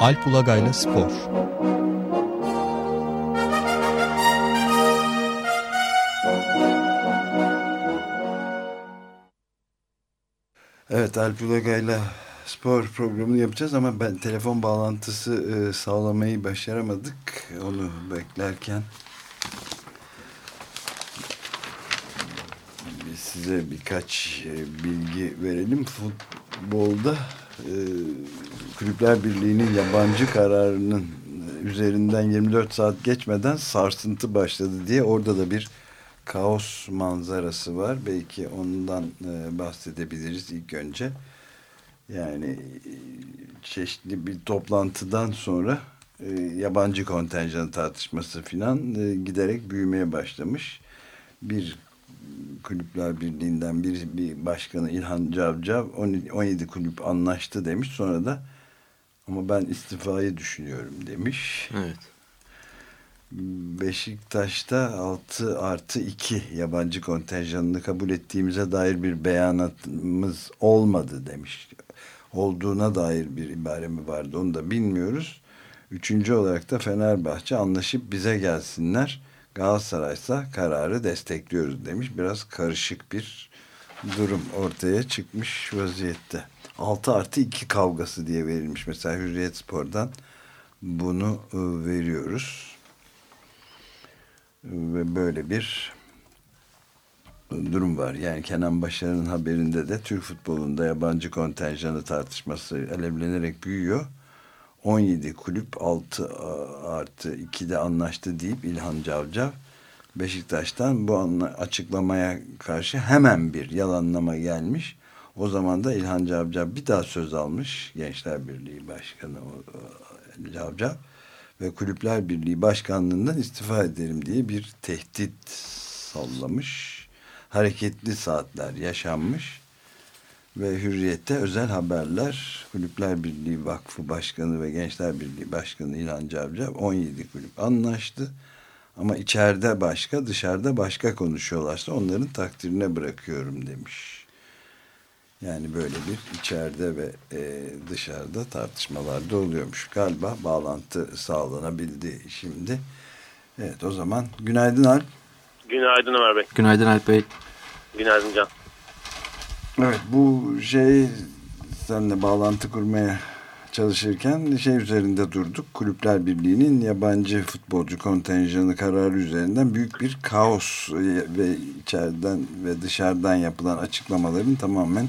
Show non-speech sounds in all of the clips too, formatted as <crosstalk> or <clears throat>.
Alp Ulagay'la Spor Evet Alp Ulagay'la spor programını yapacağız ama ben telefon bağlantısı e, sağlamayı başaramadık. Onu beklerken size birkaç e, bilgi verelim. Futbolda e, Kulüpler Birliği'nin yabancı kararının üzerinden 24 saat geçmeden sarsıntı başladı diye orada da bir kaos manzarası var. Belki ondan e, bahsedebiliriz ilk önce. Yani e, çeşitli bir toplantıdan sonra e, yabancı kontenjan tartışması filan e, giderek büyümeye başlamış. Bir Kulüpler Birliği'nden bir, bir başkanı İlhan Cavcav 17 kulüp anlaştı demiş. Sonra da ama ben istifayı düşünüyorum demiş. Evet. Beşiktaş'ta 6 artı 2 yabancı kontenjanını kabul ettiğimize dair bir beyanatımız olmadı demiş. Olduğuna dair bir ibare mi vardı onu da bilmiyoruz. Üçüncü olarak da Fenerbahçe anlaşıp bize gelsinler. Galatasaray ise kararı destekliyoruz demiş. Biraz karışık bir durum ortaya çıkmış vaziyette. 6 artı 2 kavgası diye verilmiş. Mesela Hürriyet Spor'dan bunu e, veriyoruz. Ve böyle bir durum var. Yani Kenan Başar'ın haberinde de Türk futbolunda yabancı kontenjanı tartışması alevlenerek büyüyor. 17 kulüp 6 artı 2'de anlaştı deyip İlhan Cavcav Beşiktaş'tan bu açıklamaya karşı hemen bir yalanlama gelmiş. O zaman da İlhan Cavcav bir daha söz almış. Gençler Birliği Başkanı Cavcav ve Kulüpler Birliği Başkanlığından istifa ederim diye bir tehdit sallamış. Hareketli saatler yaşanmış ve Hürriyet'te özel haberler Kulüpler Birliği Vakfı Başkanı ve Gençler Birliği Başkanı İlhan Cavcav 17 kulüp anlaştı. Ama içeride başka dışarıda başka konuşuyorlarsa onların takdirine bırakıyorum demiş. Yani böyle bir içeride ve e, dışarıda tartışmalarda oluyormuş. Galiba bağlantı sağlanabildi şimdi. Evet o zaman günaydın Alp. Günaydın Ömer Bey. Günaydın Alp Bey. Günaydın Can. Evet bu şey seninle bağlantı kurmaya çalışırken şey üzerinde durduk. Kulüpler Birliği'nin yabancı futbolcu kontenjanı kararı üzerinden büyük bir kaos ve içeriden ve dışarıdan yapılan açıklamaların tamamen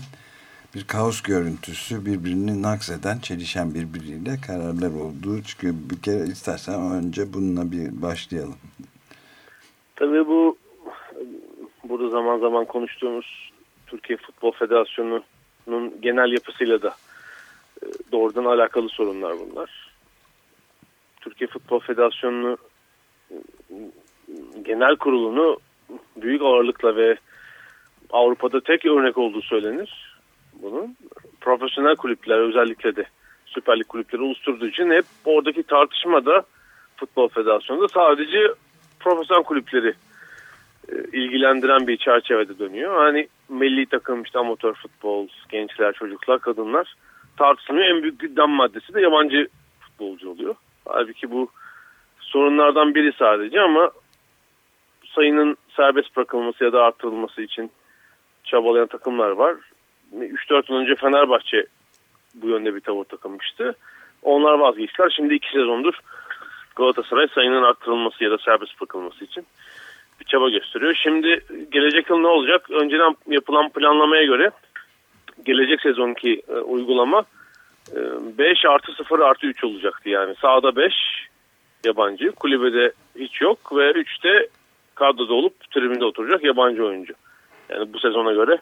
bir kaos görüntüsü birbirini nakseden, çelişen birbiriyle kararlar olduğu çıkıyor. Bir kere istersen önce bununla bir başlayalım. Tabii bu burada zaman zaman konuştuğumuz Türkiye Futbol Federasyonu'nun genel yapısıyla da e, doğrudan alakalı sorunlar bunlar. Türkiye Futbol Federasyonu e, genel kurulunu büyük ağırlıkla ve Avrupa'da tek örnek olduğu söylenir. Bunun profesyonel kulüpler özellikle de Süper Lig kulüpleri oluşturduğu için hep oradaki tartışmada Futbol Federasyonu'nda sadece profesyonel kulüpleri ilgilendiren bir çerçevede dönüyor. Hani milli takım işte amatör futbol, gençler, çocuklar, kadınlar tartışılıyor. En büyük gündem maddesi de yabancı futbolcu oluyor. Halbuki bu sorunlardan biri sadece ama sayının serbest bırakılması ya da artırılması için çabalayan takımlar var. 3-4 yıl önce Fenerbahçe bu yönde bir tavır takılmıştı. Onlar vazgeçtiler. Şimdi iki sezondur Galatasaray sayının arttırılması ya da serbest bırakılması için bir çaba gösteriyor. Şimdi gelecek yıl ne olacak? Önceden yapılan planlamaya göre gelecek sezonki e, uygulama e, 5 artı 0 artı 3 olacaktı. Yani sağda 5 yabancı, kulübede hiç yok ve 3'te kadroda olup tribünde oturacak yabancı oyuncu. Yani bu sezona göre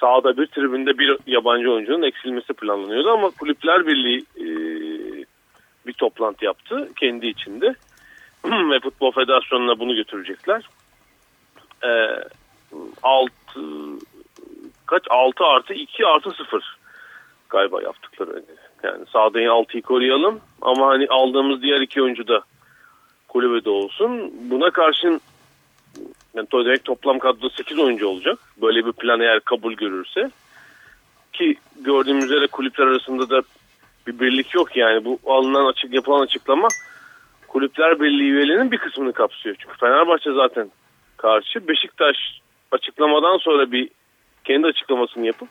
sağda bir tribünde bir yabancı oyuncunun eksilmesi planlanıyordu ama Kulüpler Birliği e, bir toplantı yaptı kendi içinde <clears throat> ve Futbol Federasyonu'na bunu götürecekler. E, 6 kaç 6 artı 2 artı 0 galiba yaptıkları. Yani sağda 6'yı koruyalım ama hani aldığımız diğer iki oyuncu da kulübede olsun. Buna karşın yani direkt toplam kadroda 8 oyuncu olacak. Böyle bir plan eğer kabul görürse. Ki gördüğümüz üzere kulüpler arasında da bir birlik yok yani. Bu alınan açık yapılan açıklama Kulüpler Birliği üyelerinin bir kısmını kapsıyor. Çünkü Fenerbahçe zaten karşı. Beşiktaş açıklamadan sonra bir kendi açıklamasını yapıp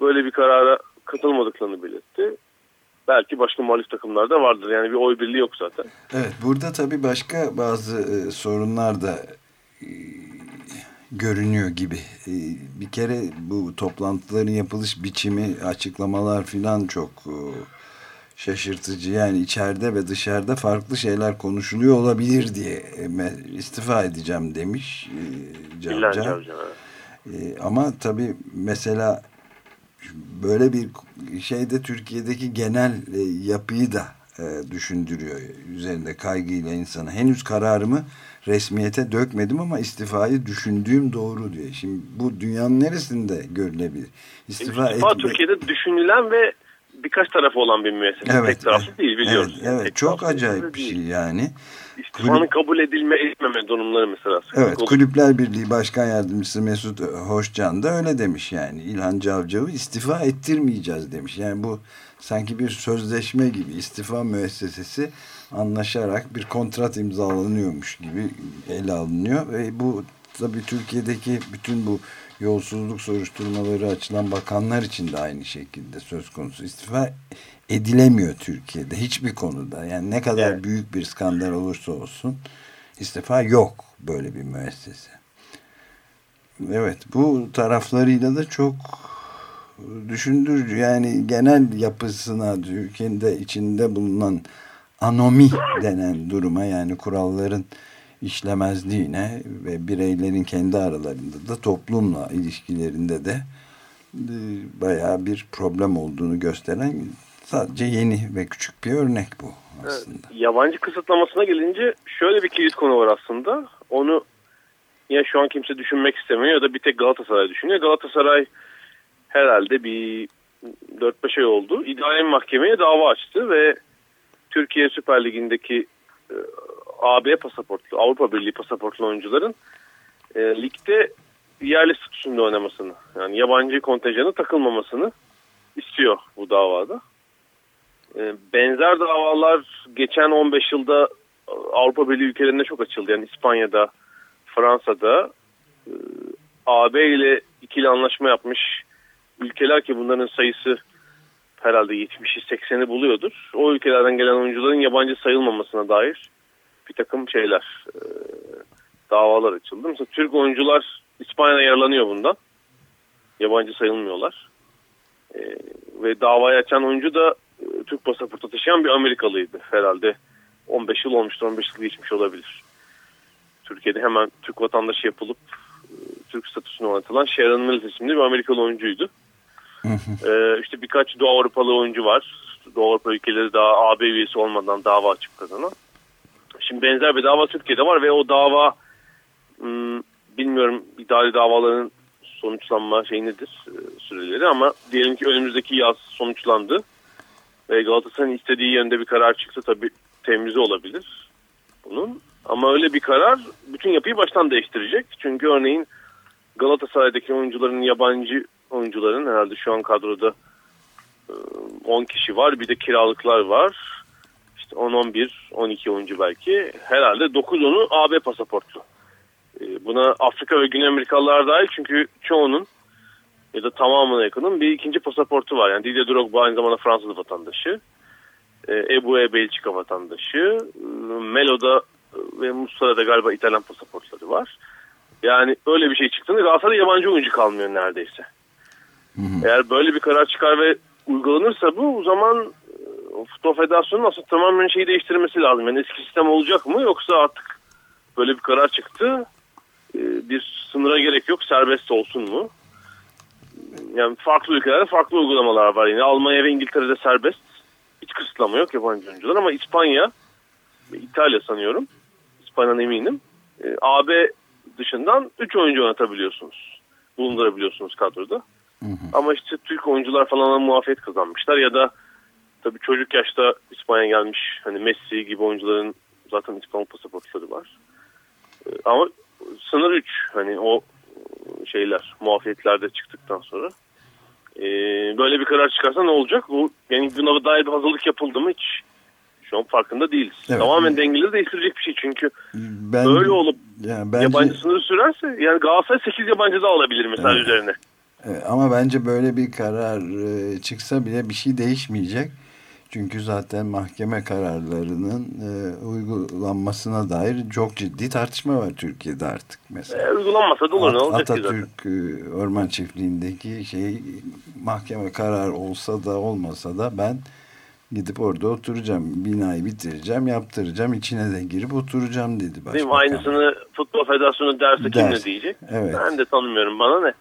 böyle bir karara katılmadıklarını belirtti. Belki başka muhalif takımlarda vardır. Yani bir oy birliği yok zaten. Evet burada tabii başka bazı e, sorunlar da e, görünüyor gibi. E, bir kere bu toplantıların yapılış biçimi, açıklamalar filan çok e, şaşırtıcı. Yani içeride ve dışarıda farklı şeyler konuşuluyor olabilir diye e, istifa edeceğim demiş e. Cavcav. E, ama tabii mesela böyle bir şeyde Türkiye'deki genel yapıyı da düşündürüyor. Üzerinde kaygıyla insana. Henüz kararımı resmiyete dökmedim ama istifayı düşündüğüm doğru diye. Şimdi bu dünyanın neresinde görülebilir? İstifa, İstifa etme... Türkiye'de düşünülen ve birkaç tarafı olan bir müessese. Evet, Tek taraflı evet, değil biliyoruz. Evet, evet çok acayip bir şey yani. İstifanın Kulüp... kabul edilme etmeme durumları mesela. Evet olur. Kulüpler Birliği Başkan Yardımcısı Mesut Hoşcan da öyle demiş yani. İlhan Cavcav'ı istifa ettirmeyeceğiz demiş. Yani bu sanki bir sözleşme gibi istifa müessesesi anlaşarak bir kontrat imzalanıyormuş gibi ele alınıyor. Ve bu tabii Türkiye'deki bütün bu yolsuzluk soruşturmaları açılan bakanlar için de aynı şekilde söz konusu istifa edilemiyor Türkiye'de hiçbir konuda. Yani ne kadar evet. büyük bir skandal olursa olsun istifa yok böyle bir müessese. Evet bu taraflarıyla da çok düşündürücü. Yani genel yapısına Türkiye'nin de içinde bulunan anomi denen duruma yani kuralların işlemezliğine ve bireylerin kendi aralarında da toplumla ilişkilerinde de e, bayağı bir problem olduğunu gösteren sadece yeni ve küçük bir örnek bu aslında. Yabancı kısıtlamasına gelince şöyle bir kilit konu var aslında. Onu ya şu an kimse düşünmek istemiyor ya da bir tek Galatasaray düşünüyor. Galatasaray herhalde bir 4-5 ay oldu. İdari mahkemeye dava açtı ve Türkiye Süper Ligi'ndeki e, AB pasaportlu, Avrupa Birliği pasaportlu oyuncuların e, ligde yerli statüsünde oynamasını, yani yabancı kontenjanı takılmamasını istiyor bu davada. E, benzer davalar geçen 15 yılda Avrupa Birliği ülkelerinde çok açıldı. Yani İspanya'da, Fransa'da e, AB ile ikili anlaşma yapmış ülkeler ki bunların sayısı herhalde 70'i 80'i buluyordur. O ülkelerden gelen oyuncuların yabancı sayılmamasına dair bir takım şeyler e, davalar açıldı. Mesela Türk oyuncular İspanya'da yaralanıyor bundan. Yabancı sayılmıyorlar. E, ve davayı açan oyuncu da e, Türk pasaportu taşıyan bir Amerikalıydı herhalde. 15 yıl olmuştur, 15 yıl geçmiş olabilir. Türkiye'de hemen Türk vatandaşı yapılıp e, Türk statüsüne oynatılan Sharon Mills isimli bir Amerikalı oyuncuydu. ee, işte birkaç Doğu Avrupalı oyuncu var. Doğu Avrupa ülkeleri daha AB üyesi olmadan dava açıp kazanan. Şimdi benzer bir dava Türkiye'de var ve o dava hmm, bilmiyorum idari davaların sonuçlanma şey nedir e, süreleri ama diyelim ki önümüzdeki yaz sonuçlandı ve Galatasaray'ın istediği yönde bir karar çıksa tabii temizi olabilir bunun. Ama öyle bir karar bütün yapıyı baştan değiştirecek. Çünkü örneğin Galatasaray'daki oyuncuların yabancı oyuncuların herhalde şu an kadroda 10 e, kişi var. Bir de kiralıklar var 10-11, 12 oyuncu belki. Herhalde 9-10'u AB pasaportlu. Ee, buna Afrika ve Güney Amerikalılar dahil çünkü çoğunun ya da tamamına yakının bir ikinci pasaportu var. Yani Didier Drogba aynı zamanda Fransız vatandaşı. Ee, Ebu Belçika vatandaşı. Ee, Melo'da ve Musa'da galiba İtalyan pasaportları var. Yani öyle bir şey çıktığında Galatasaray'da yabancı oyuncu kalmıyor neredeyse. Hı hı. Eğer böyle bir karar çıkar ve uygulanırsa bu o zaman Futbol Federasyonu'nun aslında tamamen şeyi değiştirmesi lazım. Yani eski sistem olacak mı yoksa artık böyle bir karar çıktı. Ee, bir sınıra gerek yok serbest olsun mu? Yani farklı ülkelerde farklı uygulamalar var. Yine Almanya ve İngiltere'de serbest. Hiç kısıtlama yok yabancı oyuncular ama İspanya İtalya sanıyorum. İspanya'dan eminim. Ee, AB dışından 3 oyuncu oynatabiliyorsunuz. Bulundurabiliyorsunuz kadroda. Hı hı. Ama işte Türk oyuncular falan muafiyet kazanmışlar ya da Tabii çocuk yaşta İspanya gelmiş hani Messi gibi oyuncuların zaten İspanyol pasaportları var. Ee, ama sınır 3 hani o şeyler muafiyetlerde çıktıktan sonra Ee, böyle bir karar çıkarsa ne olacak? Bu yani buna dair bir hazırlık yapıldı mı hiç şu an farkında değiliz. Evet. Tamamen dengeleri değiştirecek bir şey çünkü Ben, böyle olup yani bence, yabancı sınırı sürerse yani Galatasaray 8 yabancı da alabilir mesela Evet. üzerine. Evet, ama bence böyle bir karar e, çıksa bile bir şey değişmeyecek. Çünkü zaten mahkeme kararlarının e, uygulanmasına dair çok ciddi tartışma var Türkiye'de artık mesela. E, uygulanmasa da olur ne olacak ki zaten. Atatürk e, Orman Çiftliği'ndeki şey mahkeme karar olsa da olmasa da ben gidip orada oturacağım. Binayı bitireceğim, yaptıracağım, içine de girip oturacağım dedi başbakan. Değil mi? Aynısını Futbol Federasyonu derse kim ne Ders. diyecek? Evet. Ben de tanımıyorum bana ne?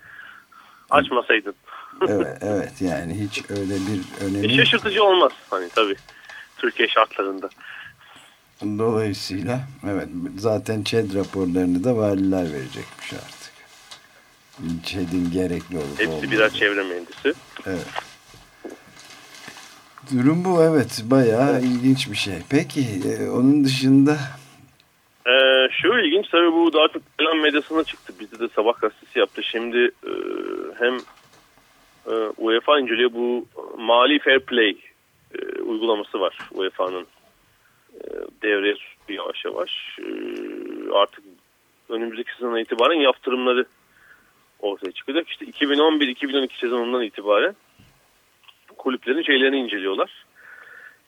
Açmasaydın. Evet, evet yani hiç öyle bir E, önemi şaşırtıcı olmaz hani tabii. Türkiye şartlarında. Dolayısıyla evet zaten ÇED raporlarını da valiler verecekmiş artık. ÇED'in gerekli olup Hepsi olmadığı. birer çevre mühendisi. Evet. Durum bu evet bayağı ilginç bir şey. Peki e, onun dışında Ee, şu ilginç tabii bu daha çok İran medyasına çıktı. Bizde de sabah gazetesi yaptı. Şimdi e, hem e, UEFA inceliyor bu mali fair play e, uygulaması var UEFA'nın e, devreye yavaş yavaş. E, artık önümüzdeki sezondan itibaren yaptırımları ortaya çıkacak. İşte 2011-2012 sezonundan itibaren kulüplerin şeylerini inceliyorlar.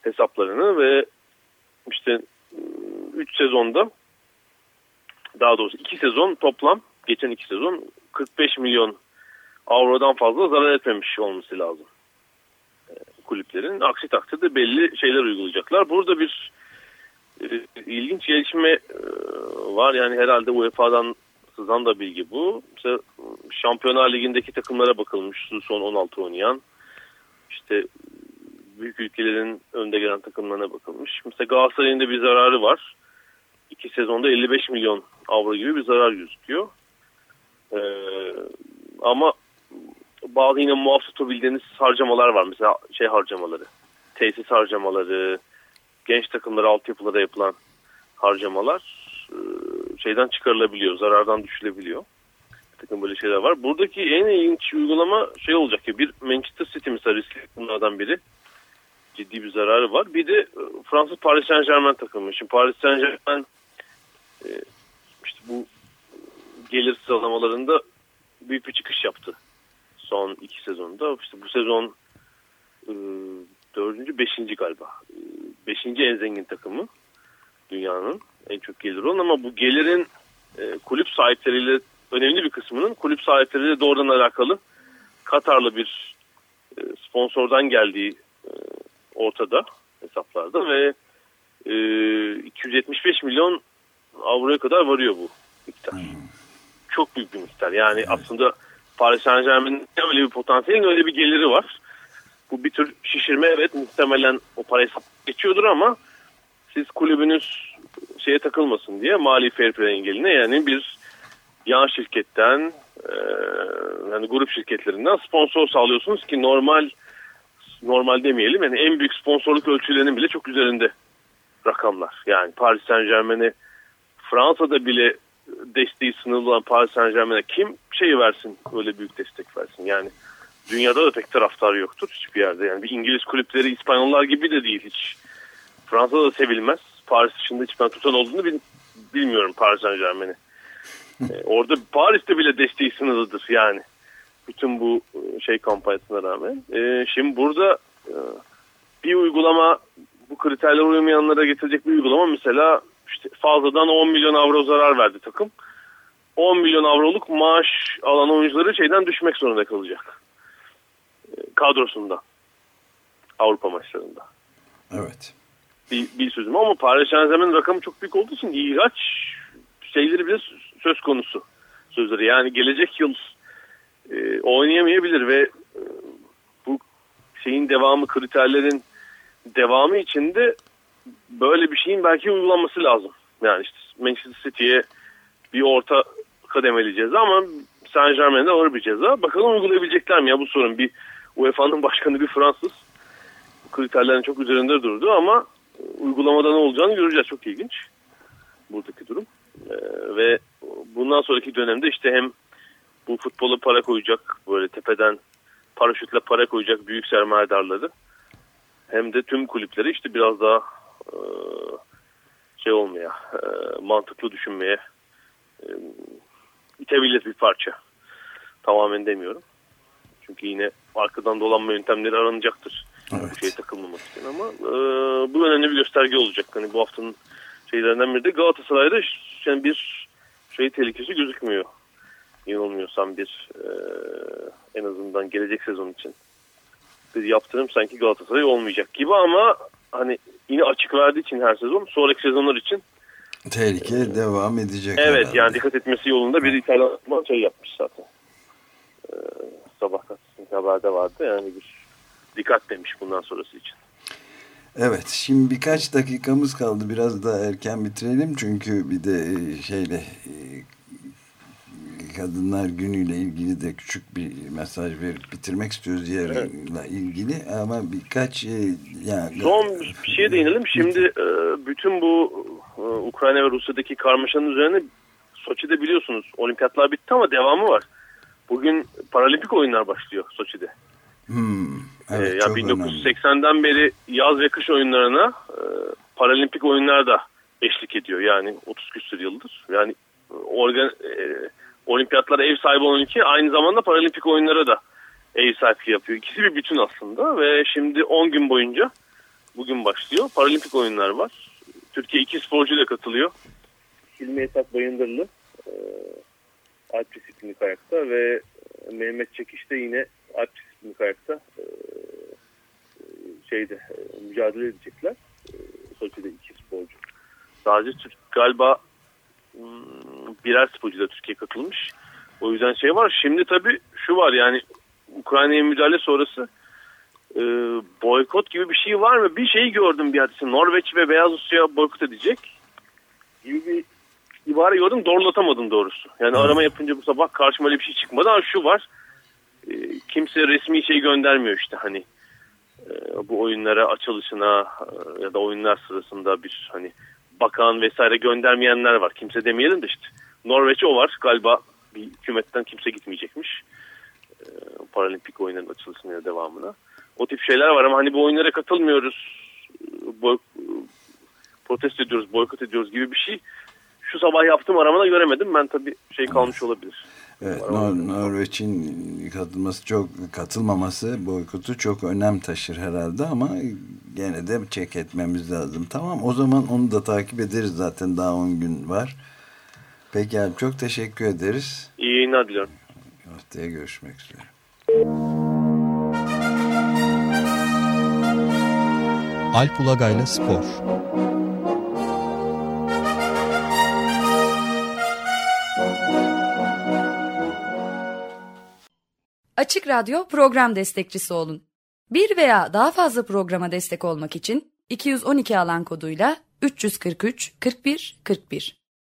Hesaplarını ve işte 3 sezonda daha doğrusu 2 sezon toplam geçen 2 sezon 45 milyon avrodan fazla zarar etmemiş olması lazım e, kulüplerin. Aksi takdirde belli şeyler uygulayacaklar. Burada bir e, ilginç gelişme e, var. Yani herhalde UEFA'dan sızan da bilgi bu. Mesela Şampiyonlar Ligi'ndeki takımlara bakılmış. Son 16 oynayan. İşte büyük ülkelerin önde gelen takımlarına bakılmış. Mesela Galatasaray'ın da bir zararı var. İki sezonda 55 milyon avro gibi bir zarar gözüküyor. Ee, ama bazı yine muaf tutabildiğiniz harcamalar var. Mesela şey harcamaları, tesis harcamaları, genç takımlara altyapılara yapılan harcamalar e, şeyden çıkarılabiliyor, zarardan düşülebiliyor. Bir takım böyle şeyler var. Buradaki en ilginç uygulama şey olacak ki bir Manchester City mesela riskli bunlardan biri ciddi bir zararı var. Bir de e, Fransız Paris Saint Germain takımı. Şimdi Paris Saint Germain e, işte bu gelir sıralamalarında büyük bir çıkış yaptı. Son iki sezonda. İşte bu sezon e, dördüncü, beşinci galiba. E, beşinci en zengin takımı dünyanın en çok gelir olan ama bu gelirin e, kulüp sahipleriyle önemli bir kısmının kulüp sahipleriyle doğrudan alakalı Katarlı bir e, sponsordan geldiği e, ortada hesaplarda ve e, 275 milyon avroya kadar varıyor bu miktar. Çok büyük bir miktar. Yani aslında Paris Saint Germain'in öyle bir potansiyelin öyle bir geliri var. Bu bir tür şişirme evet muhtemelen o parayı geçiyordur ama siz kulübünüz şeye takılmasın diye mali fair play engeline yani bir yan şirketten e, yani grup şirketlerinden sponsor sağlıyorsunuz ki normal normal demeyelim yani en büyük sponsorluk ölçülerinin bile çok üzerinde rakamlar. Yani Paris Saint Germain'e Fransa'da bile desteği sınırlı olan Paris Saint Germain'e kim şey versin öyle büyük destek versin. Yani dünyada da pek taraftar yoktur hiçbir yerde. Yani bir İngiliz kulüpleri İspanyollar gibi de değil hiç. Fransa'da da sevilmez. Paris dışında hiç ben tutan olduğunu bil, bilmiyorum Paris Saint Germain'i. ee, orada Paris'te bile desteği sınırlıdır yani. Bütün bu şey kampanyasına rağmen. Ee, şimdi burada e, bir uygulama bu kriterlere uymayanlara getirecek bir uygulama mesela işte fazladan 10 milyon avro zarar verdi takım. 10 milyon avroluk maaş alan oyuncuları şeyden düşmek zorunda kalacak. Ee, kadrosunda. Avrupa maçlarında. evet Bir, bir sözüm ama Paris Saint Germain'in rakamı çok büyük olduğu için ihraç şeyleri bile söz konusu sözleri. Yani gelecek yıl e, oynayamayabilir ve e, bu şeyin devamı kriterlerin devamı içinde böyle bir şeyin belki uygulanması lazım. Yani işte Manchester City'ye bir orta kademeli ceza ama Saint Germain'de ağır bir ceza. Bakalım uygulayabilecekler mi ya bu sorun. Bir UEFA'nın <laughs> başkanı bir Fransız kriterlerin çok üzerinde durdu ama uygulamada ne olacağını göreceğiz. Çok ilginç buradaki durum. Ee, ve bundan sonraki dönemde işte hem bu futbola para koyacak böyle tepeden paraşütle para koyacak büyük sermayedarları hem de tüm kulüpleri işte biraz daha e, şey olmaya, e, mantıklı düşünmeye e, itebilir bir parça. Tamamen demiyorum. Çünkü yine arkadan dolanma yöntemleri aranacaktır. Evet. Bu şeye takılmamak için ama e, bu önemli bir gösterge olacak. Hani bu haftanın şeylerinden biri de Galatasaray'da yani bir şey tehlikesi gözükmüyor. Yanılmıyorsam bir e, en azından gelecek sezon için bir yaptırım sanki Galatasaray olmayacak gibi ama hani yine açık verdiği için her sezon sonraki sezonlar için tehlike e, devam edecek. Evet herhalde. yani dikkat etmesi yolunda bir İtalyan şey yapmış zaten. Ee, sabah gazetesinde haberde vardı yani bir dikkat demiş bundan sonrası için. Evet şimdi birkaç dakikamız kaldı biraz da erken bitirelim çünkü bir de e, şeyle Kadınlar Günü'yle ilgili de küçük bir mesaj verip bitirmek istiyoruz yarınla evet. ilgili ama birkaç e, yani son bir şeye değinelim. Şimdi e, bütün bu e, Ukrayna ve Rusya'daki karmaşanın üzerine Soçi'de biliyorsunuz olimpiyatlar bitti ama devamı var. Bugün paralimpik oyunlar başlıyor Soçi'de. Hmm, evet, ee, yani 1980'den beri yaz ve kış oyunlarına e, paralimpik oyunlar da eşlik ediyor. Yani 30 küsur yıldır. Yani organ, e, olimpiyatlara ev sahibi olan ülke aynı zamanda paralimpik oyunlara da ev sahipliği yapıyor. İkisi bir bütün aslında ve şimdi 10 gün boyunca bugün başlıyor. Paralimpik oyunlar var. Türkiye iki sporcu da katılıyor. Hilmi Esat Bayındırlı e, alp disiplini kayakta ve Mehmet Çekiş de yine alp disiplini kayakta e, şeyde e, mücadele edecekler. E, Soçi'de iki sporcu. Sadece Türk galiba Hmm, birer sporcu da Türkiye katılmış. O yüzden şey var. Şimdi tabii şu var yani Ukrayna'ya müdahale sonrası e, boykot gibi bir şey var mı? Bir şeyi gördüm bir hadise. Norveç ve Beyaz Rusya boykot edecek gibi bir ibare gördüm. Doğrulatamadım doğrusu. Yani arama yapınca bu sabah karşıma öyle bir şey çıkmadı ama şu var. E, kimse resmi şey göndermiyor işte hani e, bu oyunlara açılışına e, ya da oyunlar sırasında bir hani bakan vesaire göndermeyenler var. Kimse demeyelim de işte. Norveç o var. Galiba bir hükümetten kimse gitmeyecekmiş. E, Paralimpik oyunların açılışına ya devamına. O tip şeyler var ama hani bu oyunlara katılmıyoruz. Boy, protesto ediyoruz, boykot ediyoruz gibi bir şey. Şu sabah yaptığım aramada göremedim. Ben tabii şey kalmış olabilir. Evet, Nor Norveç'in katılması çok katılmaması boykotu çok önem taşır herhalde ama gene de çek etmemiz lazım. Tamam o zaman onu da takip ederiz zaten daha 10 gün var. Peki abi çok teşekkür ederiz. İyi yayınlar diliyorum. Haftaya görüşmek üzere. Alp Ulagay'la Spor Açık Radyo program destekçisi olun. Bir veya daha fazla programa destek olmak için 212 alan koduyla 343 41 41